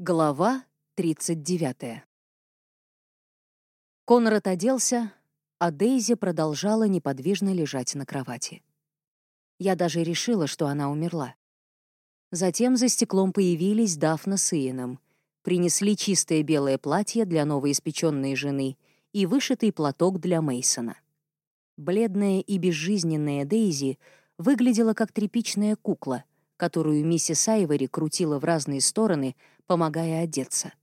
Глава 39. Конрад оделся, а Дейзи продолжала неподвижно лежать на кровати. Я даже решила, что она умерла. Затем за стеклом появились Дафна с Иеном, принесли чистое белое платье для новоиспеченной жены и вышитый платок для Мейсона. Бледная и безжизненная Дейзи выглядела как тряпичная кукла, которую миссис Айвори крутила в разные стороны, помогая одеться.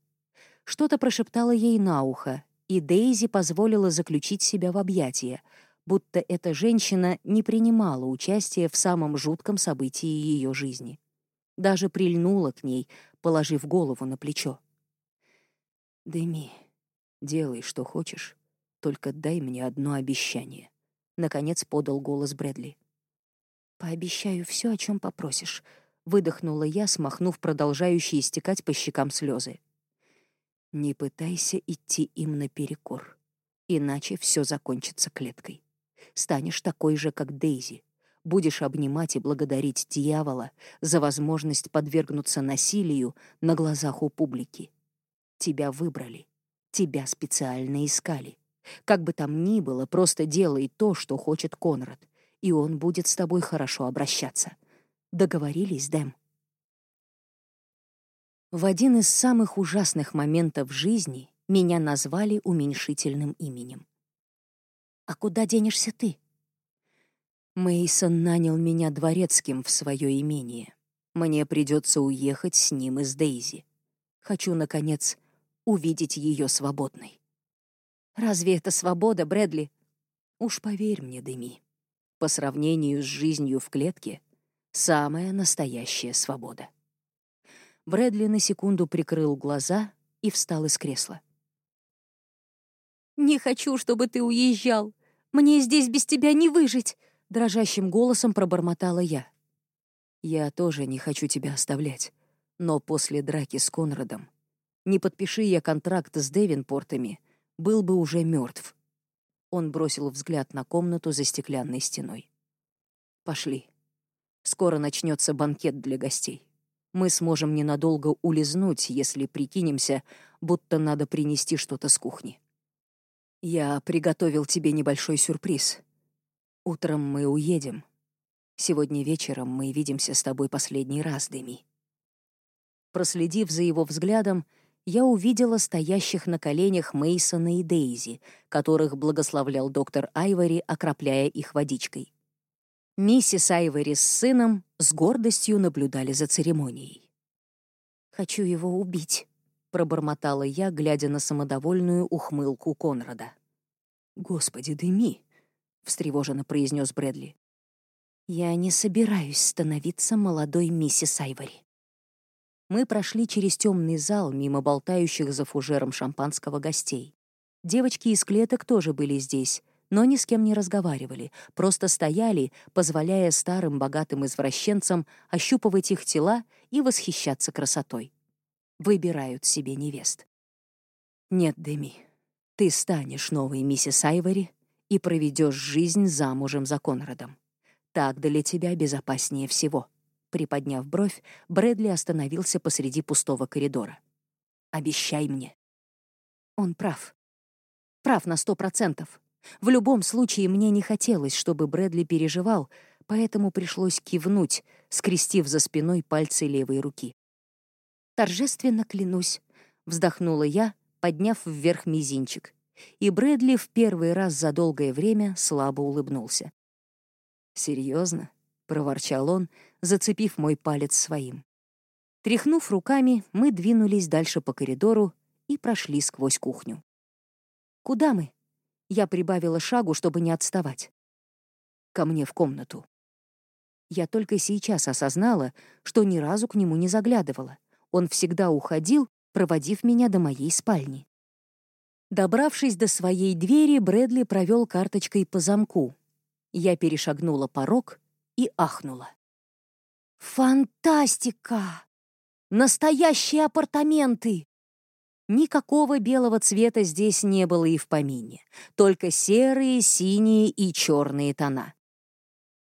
Что-то прошептала ей на ухо, и Дейзи позволила заключить себя в объятия, будто эта женщина не принимала участия в самом жутком событии ее жизни. Даже прильнула к ней, положив голову на плечо. «Дэми, делай, что хочешь, только дай мне одно обещание», — наконец подал голос Брэдли. «Пообещаю все, о чем попросишь», — выдохнула я, смахнув продолжающие истекать по щекам слезы. «Не пытайся идти им наперекор, иначе все закончится клеткой. Станешь такой же, как Дейзи. Будешь обнимать и благодарить дьявола за возможность подвергнуться насилию на глазах у публики. Тебя выбрали, тебя специально искали. Как бы там ни было, просто делай то, что хочет Конрад — и он будет с тобой хорошо обращаться. Договорились, Дэм?» В один из самых ужасных моментов жизни меня назвали уменьшительным именем. «А куда денешься ты?» Мейсон нанял меня дворецким в свое имение. Мне придется уехать с ним из Дейзи. Хочу, наконец, увидеть ее свободной. Разве это свобода, Брэдли? Уж поверь мне, Деми по сравнению с жизнью в клетке, самая настоящая свобода. Брэдли на секунду прикрыл глаза и встал из кресла. «Не хочу, чтобы ты уезжал. Мне здесь без тебя не выжить», — дрожащим голосом пробормотала я. «Я тоже не хочу тебя оставлять, но после драки с Конрадом, не подпиши я контракт с Девинпортами, был бы уже мертв. Он бросил взгляд на комнату за стеклянной стеной. «Пошли. Скоро начнется банкет для гостей. Мы сможем ненадолго улизнуть, если прикинемся, будто надо принести что-то с кухни. Я приготовил тебе небольшой сюрприз. Утром мы уедем. Сегодня вечером мы видимся с тобой последний раз, Деми». Проследив за его взглядом, я увидела стоящих на коленях Мейсона и Дейзи, которых благословлял доктор Айвори, окропляя их водичкой. Миссис Айвори с сыном с гордостью наблюдали за церемонией. «Хочу его убить», — пробормотала я, глядя на самодовольную ухмылку Конрада. «Господи, дыми!» — встревоженно произнес Брэдли. «Я не собираюсь становиться молодой миссис Айвори». Мы прошли через темный зал мимо болтающих за фужером шампанского гостей. Девочки из клеток тоже были здесь, но ни с кем не разговаривали, просто стояли, позволяя старым богатым извращенцам ощупывать их тела и восхищаться красотой. Выбирают себе невест. «Нет, Деми, ты станешь новой миссис Айвори и проведешь жизнь замужем за Конрадом. Так для тебя безопаснее всего». Приподняв бровь, Брэдли остановился посреди пустого коридора. «Обещай мне». Он прав. Прав на сто процентов. В любом случае, мне не хотелось, чтобы Брэдли переживал, поэтому пришлось кивнуть, скрестив за спиной пальцы левой руки. «Торжественно клянусь», — вздохнула я, подняв вверх мизинчик. И Брэдли в первый раз за долгое время слабо улыбнулся. «Серьезно?» — проворчал он, зацепив мой палец своим. Тряхнув руками, мы двинулись дальше по коридору и прошли сквозь кухню. «Куда мы?» Я прибавила шагу, чтобы не отставать. «Ко мне в комнату». Я только сейчас осознала, что ни разу к нему не заглядывала. Он всегда уходил, проводив меня до моей спальни. Добравшись до своей двери, Брэдли провел карточкой по замку. Я перешагнула порог и ахнула. Фантастика! Настоящие апартаменты! Никакого белого цвета здесь не было и в помине, только серые, синие и черные тона.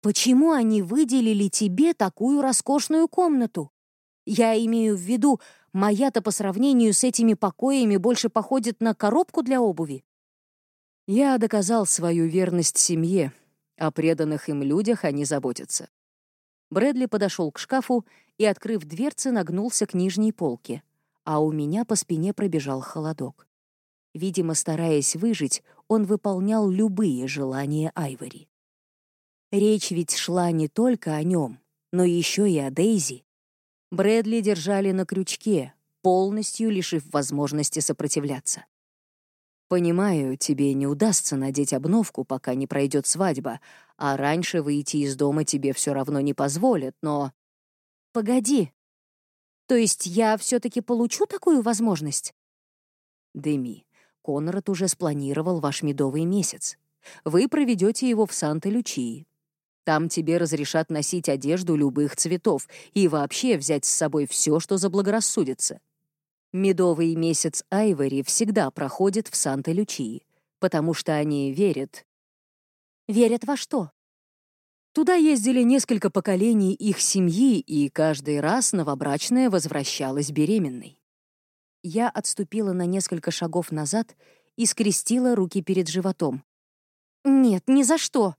Почему они выделили тебе такую роскошную комнату? Я имею в виду, Моя-то по сравнению с этими покоями больше походит на коробку для обуви. Я доказал свою верность семье. О преданных им людях они заботятся. Брэдли подошел к шкафу и, открыв дверцы, нагнулся к нижней полке, а у меня по спине пробежал холодок. Видимо, стараясь выжить, он выполнял любые желания Айвори. Речь ведь шла не только о нем, но еще и о Дейзи. Брэдли держали на крючке, полностью лишив возможности сопротивляться. «Понимаю, тебе не удастся надеть обновку, пока не пройдет свадьба, а раньше выйти из дома тебе все равно не позволят, но...» «Погоди. То есть я все-таки получу такую возможность?» «Деми, Конрад уже спланировал ваш медовый месяц. Вы проведете его в Санта-Лючии. Там тебе разрешат носить одежду любых цветов и вообще взять с собой все, что заблагорассудится. Медовый месяц Айвори всегда проходит в Санта-Лючии, потому что они верят. Верят во что? Туда ездили несколько поколений их семьи, и каждый раз новобрачная возвращалась беременной. Я отступила на несколько шагов назад и скрестила руки перед животом. «Нет, ни за что!»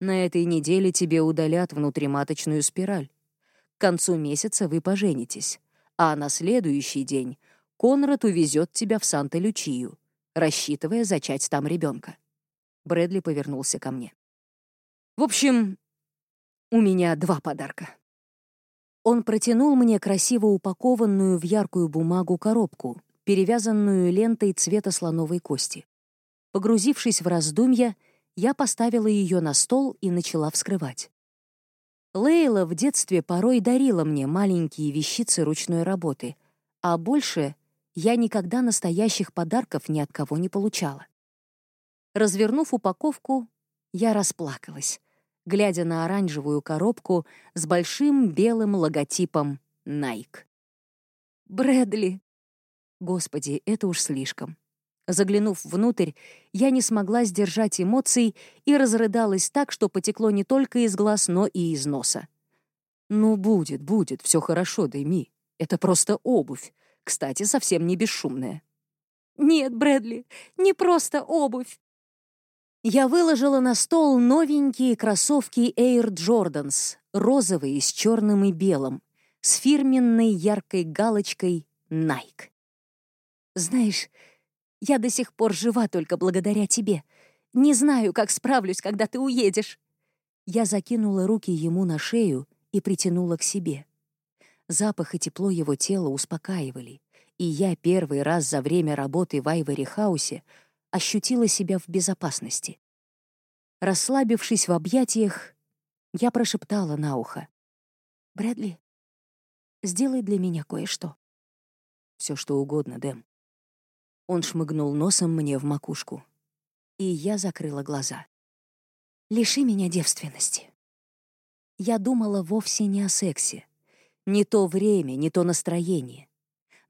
На этой неделе тебе удалят внутриматочную спираль. К концу месяца вы поженитесь а на следующий день Конрад увезет тебя в Санта-Лючию, рассчитывая зачать там ребенка. Брэдли повернулся ко мне. В общем, у меня два подарка. Он протянул мне красиво упакованную в яркую бумагу коробку, перевязанную лентой цвета слоновой кости. Погрузившись в раздумья, я поставила ее на стол и начала вскрывать. Лейла в детстве порой дарила мне маленькие вещицы ручной работы, а больше я никогда настоящих подарков ни от кого не получала. Развернув упаковку, я расплакалась, глядя на оранжевую коробку с большим белым логотипом Nike. «Брэдли!» Господи, это уж слишком. Заглянув внутрь, я не смогла сдержать эмоций и разрыдалась так, что потекло не только из глаз, но и из носа. «Ну, будет, будет, все хорошо, Дэми. Это просто обувь. Кстати, совсем не бесшумная». «Нет, Брэдли, не просто обувь». Я выложила на стол новенькие кроссовки Air Jordans, розовые с черным и белым, с фирменной яркой галочкой Nike. Знаешь, я до сих пор жива только благодаря тебе. Не знаю, как справлюсь, когда ты уедешь». Я закинула руки ему на шею и притянула к себе. Запах и тепло его тела успокаивали, и я первый раз за время работы в Айвори Хаусе ощутила себя в безопасности. Расслабившись в объятиях, я прошептала на ухо. «Брэдли, сделай для меня кое-что». «Все что угодно, Дэм». Он шмыгнул носом мне в макушку. И я закрыла глаза. «Лиши меня девственности». Я думала вовсе не о сексе. Не то время, не то настроение.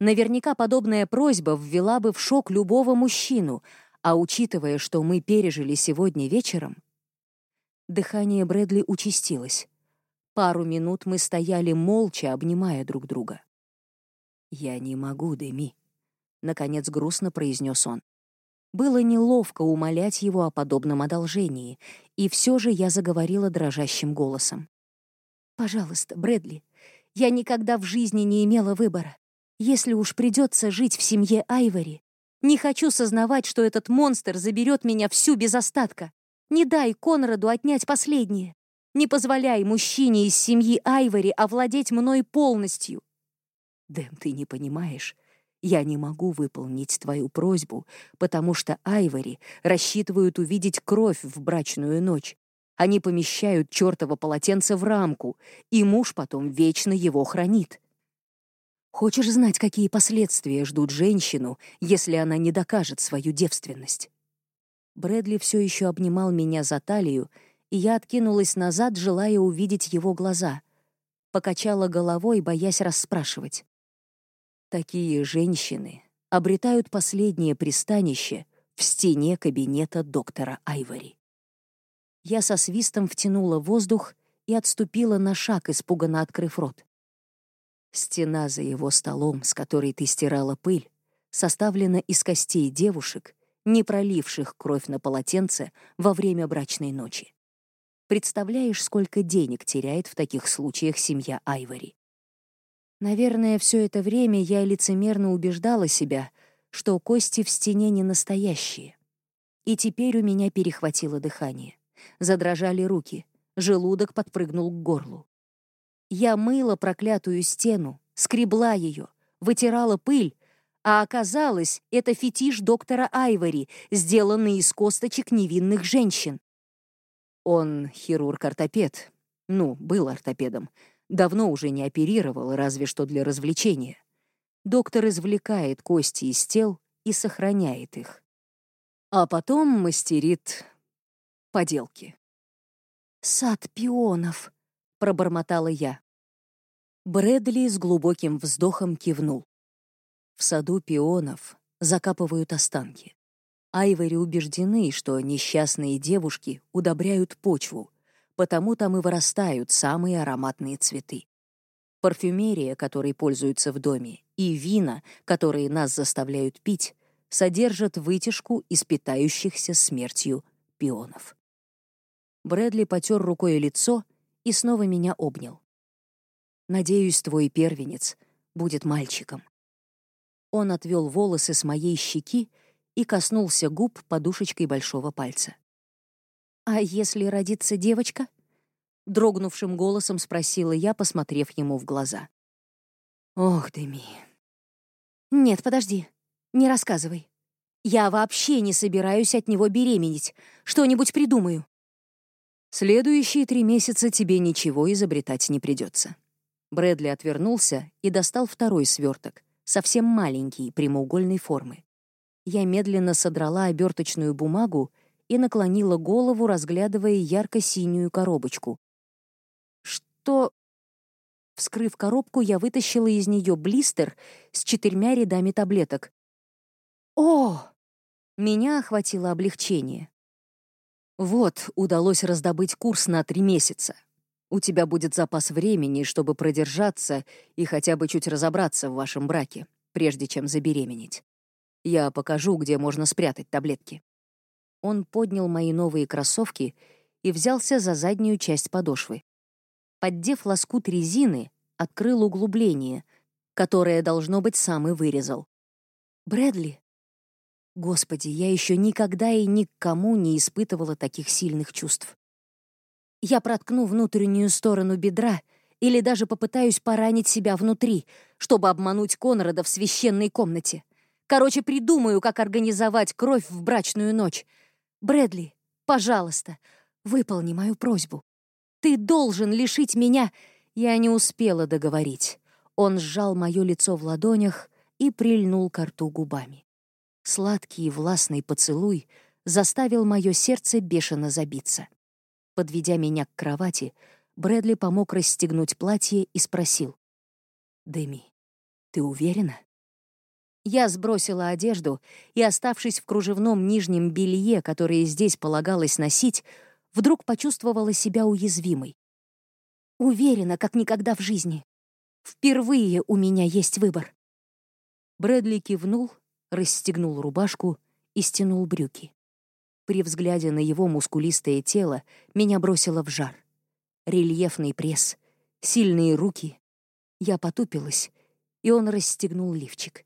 Наверняка подобная просьба ввела бы в шок любого мужчину, а учитывая, что мы пережили сегодня вечером... Дыхание Брэдли участилось. Пару минут мы стояли молча, обнимая друг друга. «Я не могу, Деми», — наконец грустно произнес он. Было неловко умолять его о подобном одолжении, и все же я заговорила дрожащим голосом. «Пожалуйста, Брэдли, я никогда в жизни не имела выбора. Если уж придется жить в семье Айвори, не хочу сознавать, что этот монстр заберет меня всю без остатка. Не дай Конраду отнять последнее. Не позволяй мужчине из семьи Айвори овладеть мной полностью». «Дэм, ты не понимаешь. Я не могу выполнить твою просьбу, потому что Айвори рассчитывают увидеть кровь в брачную ночь. Они помещают чертово полотенце в рамку, и муж потом вечно его хранит. Хочешь знать, какие последствия ждут женщину, если она не докажет свою девственность? Брэдли все еще обнимал меня за талию, и я откинулась назад, желая увидеть его глаза. Покачала головой, боясь расспрашивать. Такие женщины обретают последнее пристанище в стене кабинета доктора Айвори. Я со свистом втянула воздух и отступила на шаг, испуганно открыв рот. Стена за его столом, с которой ты стирала пыль, составлена из костей девушек, не проливших кровь на полотенце во время брачной ночи. Представляешь, сколько денег теряет в таких случаях семья Айвори? Наверное, все это время я лицемерно убеждала себя, что кости в стене не настоящие. И теперь у меня перехватило дыхание. Задрожали руки, желудок подпрыгнул к горлу. Я мыла проклятую стену, скребла ее, вытирала пыль, а оказалось, это фетиш доктора Айвори, сделанный из косточек невинных женщин. Он хирург-ортопед. Ну, был ортопедом. Давно уже не оперировал, разве что для развлечения. Доктор извлекает кости из тел и сохраняет их. А потом мастерит поделки. «Сад пионов», — пробормотала я. Брэдли с глубоким вздохом кивнул. В саду пионов закапывают останки. Айвори убеждены, что несчастные девушки удобряют почву, потому там и вырастают самые ароматные цветы. Парфюмерия, которой пользуются в доме, и вина, которые нас заставляют пить, содержат вытяжку из питающихся смертью пионов. Брэдли потер рукой лицо и снова меня обнял. «Надеюсь, твой первенец будет мальчиком». Он отвел волосы с моей щеки и коснулся губ подушечкой большого пальца. «А если родится девочка?» Дрогнувшим голосом спросила я, посмотрев ему в глаза. «Ох, Деми!» «Нет, подожди, не рассказывай. Я вообще не собираюсь от него беременеть. Что-нибудь придумаю». «Следующие три месяца тебе ничего изобретать не придется». Брэдли отвернулся и достал второй сверток, совсем маленький, прямоугольной формы. Я медленно содрала оберточную бумагу и наклонила голову, разглядывая ярко-синюю коробочку. Что... Вскрыв коробку, я вытащила из нее блистер с четырьмя рядами таблеток. О! Меня охватило облегчение. Вот, удалось раздобыть курс на три месяца. У тебя будет запас времени, чтобы продержаться и хотя бы чуть разобраться в вашем браке, прежде чем забеременеть. Я покажу, где можно спрятать таблетки». Он поднял мои новые кроссовки и взялся за заднюю часть подошвы. Поддев лоскут резины, открыл углубление, которое, должно быть, сам и вырезал. «Брэдли?» Господи, я еще никогда и никому не испытывала таких сильных чувств. Я проткну внутреннюю сторону бедра или даже попытаюсь поранить себя внутри, чтобы обмануть Конрада в священной комнате. Короче, придумаю, как организовать кровь в брачную ночь. Брэдли, пожалуйста, выполни мою просьбу. Ты должен лишить меня...» Я не успела договорить. Он сжал мое лицо в ладонях и прильнул к рту губами. Сладкий и властный поцелуй заставил мое сердце бешено забиться. Подведя меня к кровати, Брэдли помог расстегнуть платье и спросил. «Дэми, ты уверена?» Я сбросила одежду и, оставшись в кружевном нижнем белье, которое здесь полагалось носить, вдруг почувствовала себя уязвимой. Уверена, как никогда в жизни. Впервые у меня есть выбор. Брэдли кивнул, расстегнул рубашку и стянул брюки. При взгляде на его мускулистое тело меня бросило в жар. Рельефный пресс, сильные руки. Я потупилась, и он расстегнул лифчик.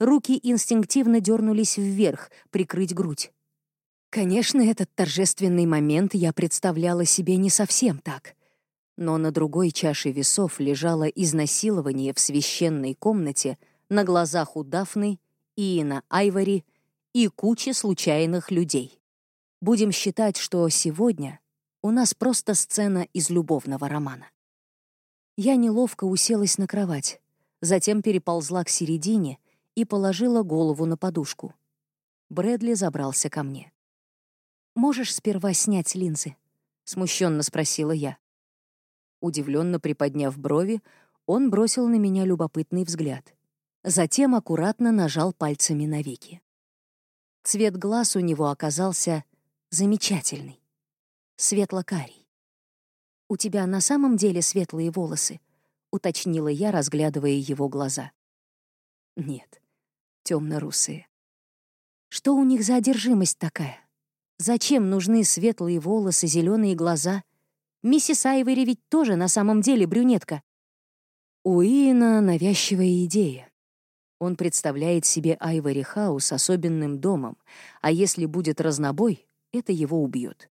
Руки инстинктивно дернулись вверх, прикрыть грудь. Конечно, этот торжественный момент я представляла себе не совсем так. Но на другой чаше весов лежало изнасилование в священной комнате на глазах у Дафны, Иена Айвори и кучи случайных людей. Будем считать, что сегодня у нас просто сцена из любовного романа. Я неловко уселась на кровать, затем переползла к середине — и положила голову на подушку. Брэдли забрался ко мне. «Можешь сперва снять линзы?» — смущенно спросила я. Удивленно приподняв брови, он бросил на меня любопытный взгляд. Затем аккуратно нажал пальцами на веки. Цвет глаз у него оказался замечательный. Светло-карий. «У тебя на самом деле светлые волосы?» — уточнила я, разглядывая его глаза. «Нет, темно-русые». «Что у них за одержимость такая? Зачем нужны светлые волосы, зеленые глаза? Миссис Айвери ведь тоже на самом деле брюнетка». У Иена навязчивая идея. Он представляет себе Айвори Хаус особенным домом, а если будет разнобой, это его убьет.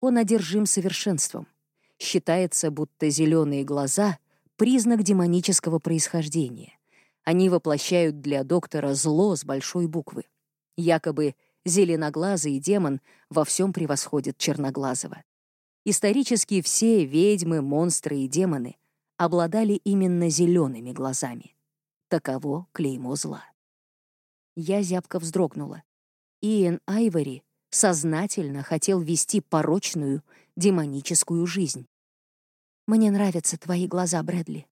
Он одержим совершенством. Считается, будто зеленые глаза — признак демонического происхождения. Они воплощают для доктора зло с большой буквы. Якобы зеленоглазый демон во всем превосходит черноглазого. Исторически все ведьмы, монстры и демоны обладали именно зелеными глазами. Таково клеймо зла. Я зябко вздрогнула. Иэн Айвори сознательно хотел вести порочную, демоническую жизнь. «Мне нравятся твои глаза, Брэдли».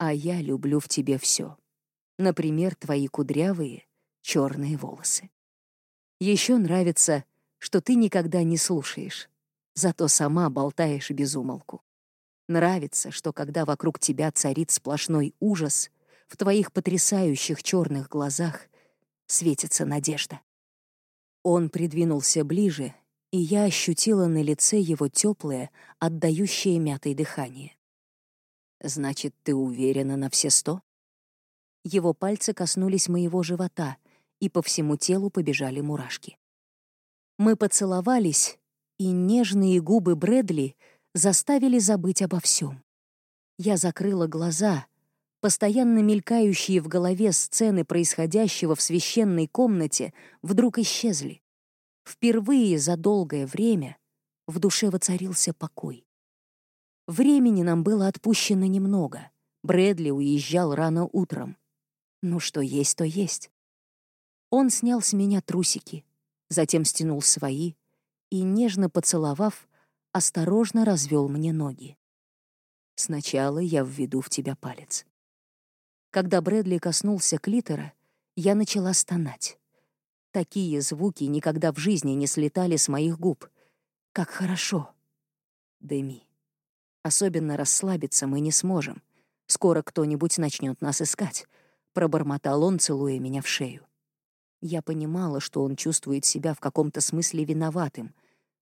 «А я люблю в тебе все. Например, твои кудрявые, черные волосы. Еще нравится, что ты никогда не слушаешь, зато сама болтаешь без умолку. Нравится, что когда вокруг тебя царит сплошной ужас, в твоих потрясающих черных глазах светится надежда. Он придвинулся ближе, и я ощутила на лице его теплое, отдающее мятой дыхание. «Значит, ты уверена на все сто?» Его пальцы коснулись моего живота, и по всему телу побежали мурашки. Мы поцеловались, и нежные губы Брэдли заставили забыть обо всем. Я закрыла глаза, Постоянно мелькающие в голове сцены происходящего в священной комнате вдруг исчезли. Впервые за долгое время в душе воцарился покой. Времени нам было отпущено немного. Брэдли уезжал рано утром. Ну, что есть, то есть. Он снял с меня трусики, затем стянул свои и, нежно поцеловав, осторожно развел мне ноги. Сначала я введу в тебя палец. Когда Брэдли коснулся клитора, я начала стонать. Такие звуки никогда в жизни не слетали с моих губ. Как хорошо. Дэми. Особенно расслабиться мы не сможем. Скоро кто-нибудь начнет нас искать. Пробормотал он, целуя меня в шею. Я понимала, что он чувствует себя в каком-то смысле виноватым.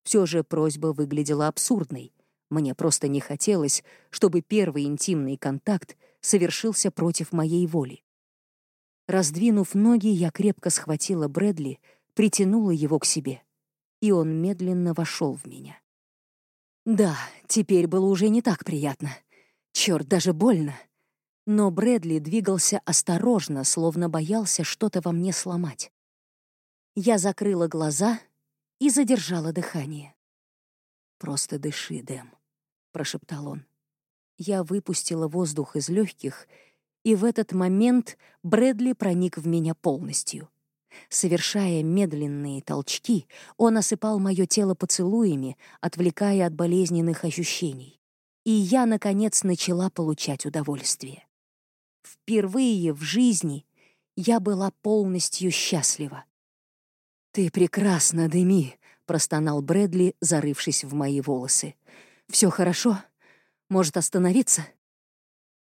Все же просьба выглядела абсурдной. Мне просто не хотелось, чтобы первый интимный контакт совершился против моей воли. Раздвинув ноги, я крепко схватила Брэдли, притянула его к себе, и он медленно вошел в меня. Да, теперь было уже не так приятно. Черт, даже больно. Но Брэдли двигался осторожно, словно боялся что-то во мне сломать. Я закрыла глаза и задержала дыхание. «Просто дыши, Дэм», — прошептал он. Я выпустила воздух из легких, и в этот момент Брэдли проник в меня полностью. Совершая медленные толчки, он осыпал мое тело поцелуями, отвлекая от болезненных ощущений. И я, наконец, начала получать удовольствие. Впервые в жизни я была полностью счастлива. «Ты прекрасна, Деми», — простонал Брэдли, зарывшись в мои волосы. «Все хорошо?» Может, остановиться?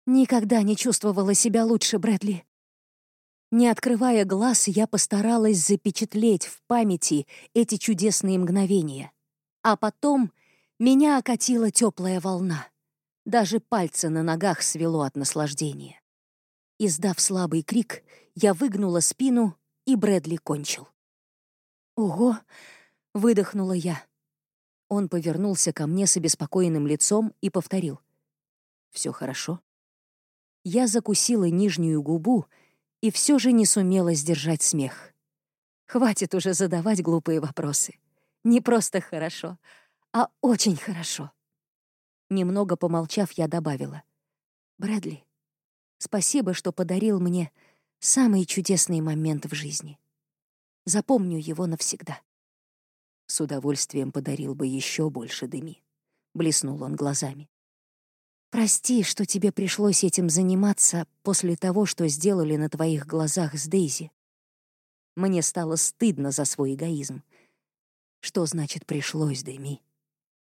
Никогда не чувствовала себя лучше, Брэдли. Не открывая глаз, я постаралась запечатлеть в памяти эти чудесные мгновения. А потом меня окатила теплая волна. Даже пальцы на ногах свело от наслаждения. Издав слабый крик, я выгнула спину, и Брэдли кончил. «Ого!» — выдохнула я. Он повернулся ко мне с обеспокоенным лицом и повторил. «Все хорошо?» Я закусила нижнюю губу и все же не сумела сдержать смех. Хватит уже задавать глупые вопросы. Не просто хорошо, а очень хорошо. Немного помолчав, я добавила. «Брэдли, спасибо, что подарил мне самый чудесный момент в жизни. Запомню его навсегда». С удовольствием подарил бы еще больше дыми. Блеснул он глазами. «Прости, что тебе пришлось этим заниматься после того, что сделали на твоих глазах с Дейзи. Мне стало стыдно за свой эгоизм. Что значит «пришлось, Дэми»?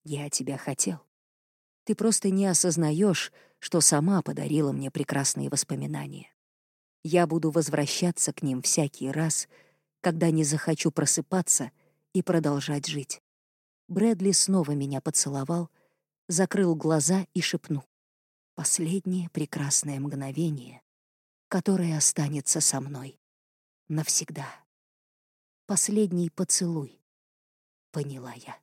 Я тебя хотел. Ты просто не осознаешь, что сама подарила мне прекрасные воспоминания. Я буду возвращаться к ним всякий раз, когда не захочу просыпаться и продолжать жить. Брэдли снова меня поцеловал, закрыл глаза и шепнул. Последнее прекрасное мгновение, которое останется со мной навсегда. Последний поцелуй, поняла я.